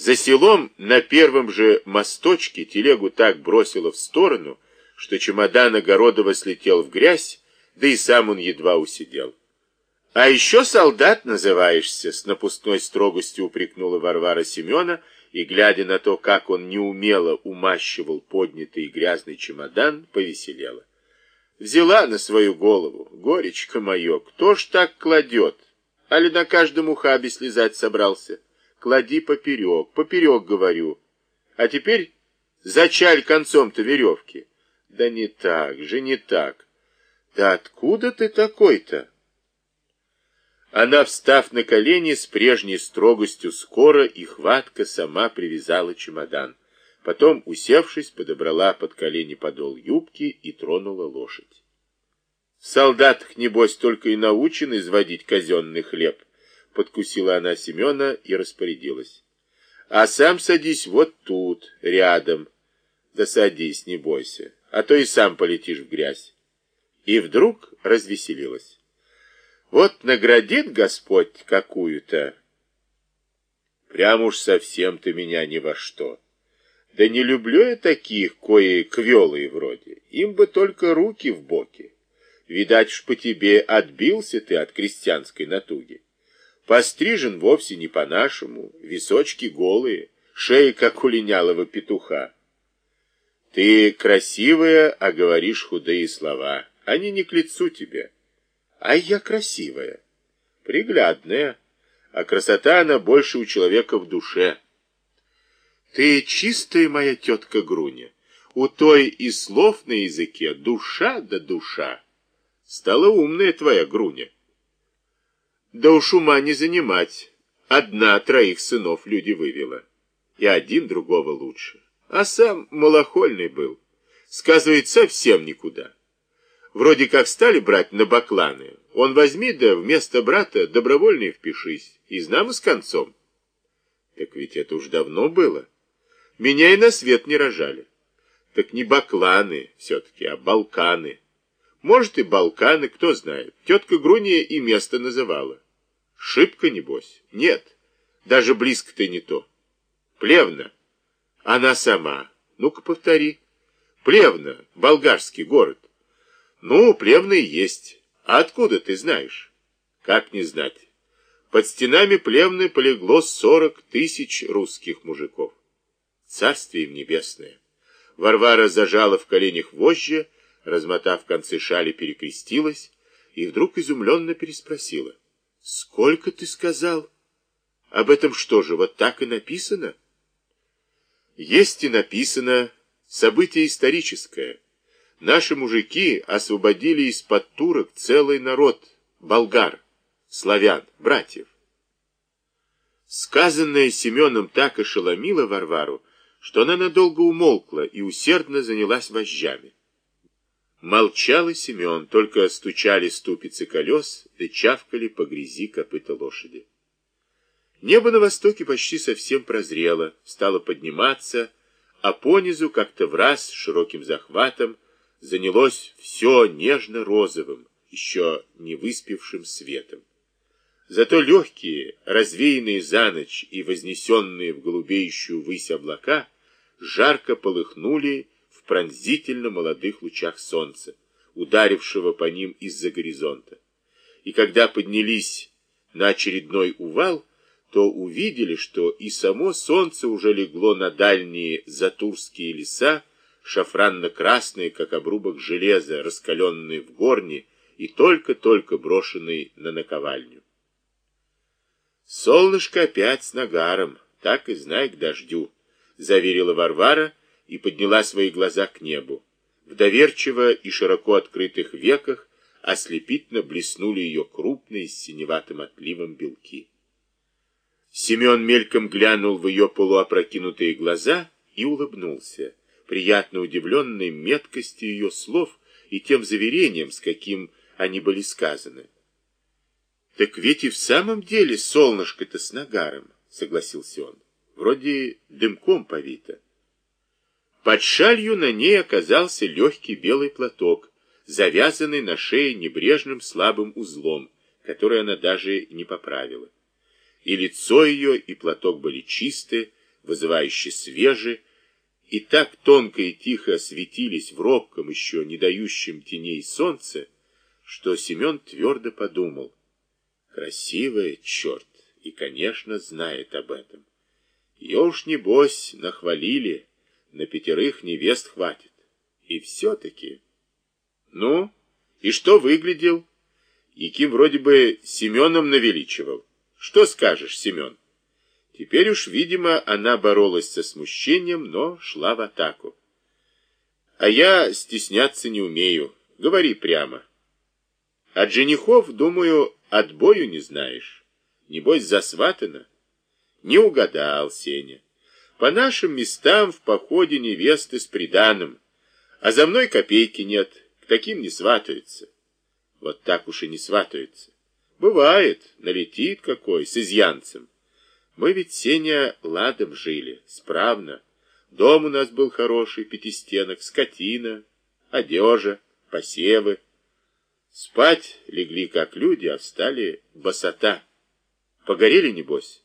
За селом на первом же мосточке телегу так бросило в сторону, что чемодан Огородова слетел в грязь, да и сам он едва усидел. «А еще солдат называешься», — с напускной строгостью упрекнула Варвара Семена, и, глядя на то, как он неумело умащивал поднятый грязный чемодан, повеселела. Взяла на свою голову, горечка мое, кто ж так кладет? Али на каждом ухабе слезать собрался? Клади поперек, поперек, говорю. А теперь зачаль концом-то веревки. Да не так же, не так. Да откуда ты такой-то? Она, встав на колени, с прежней строгостью скоро и хватко сама привязала чемодан. Потом, усевшись, подобрала под колени подол юбки и тронула лошадь. В солдатах, небось, только и научен изводить казенный хлеб. Подкусила она Семена и распорядилась. А сам садись вот тут, рядом. Да садись, не бойся, а то и сам полетишь в грязь. И вдруг развеселилась. Вот наградит Господь какую-то. Прям уж совсем ты меня ни во что. Да не люблю я таких, кои квелые вроде. Им бы только руки в боки. Видать ж по тебе отбился ты от крестьянской натуги. Пострижен вовсе не по-нашему, височки голые, шея, как у линялого петуха. Ты красивая, а говоришь худые слова. Они не к лицу тебе. А я красивая, приглядная, а красота она больше у человека в душе. Ты чистая моя тетка Груня, у той и слов на языке душа да душа. Стала умная твоя Груня. Да уж ума не занимать. Одна троих сынов люди вывела. И один другого лучше. А сам малохольный был. Сказывает, совсем никуда. Вроде как стали брать на бакланы. Он возьми да вместо брата добровольно впишись. И знамо с концом. Так ведь это уж давно было. Меня и на свет не рожали. Так не бакланы все-таки, а балканы. Может, и Балканы, кто знает. Тетка Груния и место называла. Шибко, небось? Нет, даже близко-то не то. Плевна. Она сама. Ну-ка, повтори. Плевна, болгарский город. Ну, Плевна и есть. А откуда ты знаешь? Как не знать? Под стенами Плевны полегло сорок тысяч русских мужиков. Царствие им небесное. Варвара зажала в коленях вожжи, размотав концы шали, перекрестилась и вдруг изумленно переспросила. «Сколько ты сказал? Об этом что же, вот так и написано?» «Есть и написано. Событие историческое. Наши мужики освободили из-под турок целый народ, болгар, славян, братьев. Сказанное Семеном так ошеломило Варвару, что она надолго умолкла и усердно занялась вожжами. Молчал и Семен, только стучали ступицы колес, да чавкали по грязи копыта лошади. Небо на востоке почти совсем прозрело, стало подниматься, а понизу как-то в раз широким захватом занялось все нежно-розовым, еще не выспевшим светом. Зато легкие, развеянные за ночь и вознесенные в голубеющую высь облака жарко полыхнули пронзительно молодых лучах солнца, ударившего по ним из-за горизонта. И когда поднялись на очередной увал, то увидели, что и само солнце уже легло на дальние затурские леса, шафранно-красные, как обрубок железа, раскаленные в горне и только-только брошенные на наковальню. «Солнышко опять с нагаром, так и знай к дождю», — заверила Варвара, и подняла свои глаза к небу. В доверчиво и широко открытых веках ослепительно блеснули ее крупные с синеватым отливом белки. Семен мельком глянул в ее полуопрокинутые глаза и улыбнулся, приятно удивленный меткостью ее слов и тем заверением, с каким они были сказаны. «Так ведь и в самом деле солнышко-то с нагаром», — согласился он. «Вроде дымком повито». Под шалью на ней оказался легкий белый платок, завязанный на шее небрежным слабым узлом, который она даже не поправила. И лицо ее, и платок были чисты, вызывающе свежи, и так тонко и тихо светились в робком еще не дающем теней солнце, что Семен твердо подумал. Красивая, черт, и, конечно, знает об этом. Ее уж, небось, нахвалили, на пятерых невест хватит. И все-таки... Ну, и что выглядел? Яким вроде бы Семеном навеличивал. Что скажешь, Семен? Теперь уж, видимо, она боролась со смущением, но шла в атаку. А я стесняться не умею. Говори прямо. От женихов, думаю, отбою не знаешь. Небось, засватана? Не угадал, Сеня. По нашим местам в походе невесты с приданым, а за мной копейки нет, к таким не сватаются. Вот так уж и не сватаются. Бывает, налетит какой, с изъянцем. Мы ведь, Сеня, ладом жили, справно. Дом у нас был хороший, пятистенок, скотина, одежа, посевы. Спать легли, как люди, а встали босота. Погорели, небось?